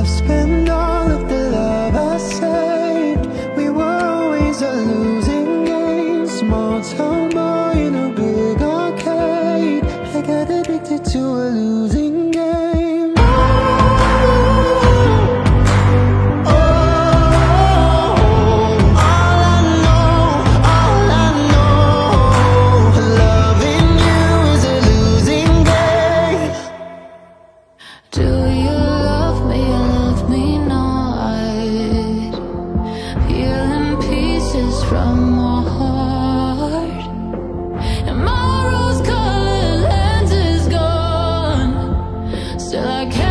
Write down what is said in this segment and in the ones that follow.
I've spent all of the love I saved. We were always a losing game. Small town boy in a big arcade. I got addicted to a losing Still I carry,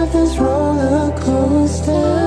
Me this roller coaster.